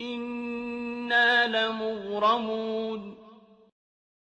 إِنَّا لَمُغْرَمُونَ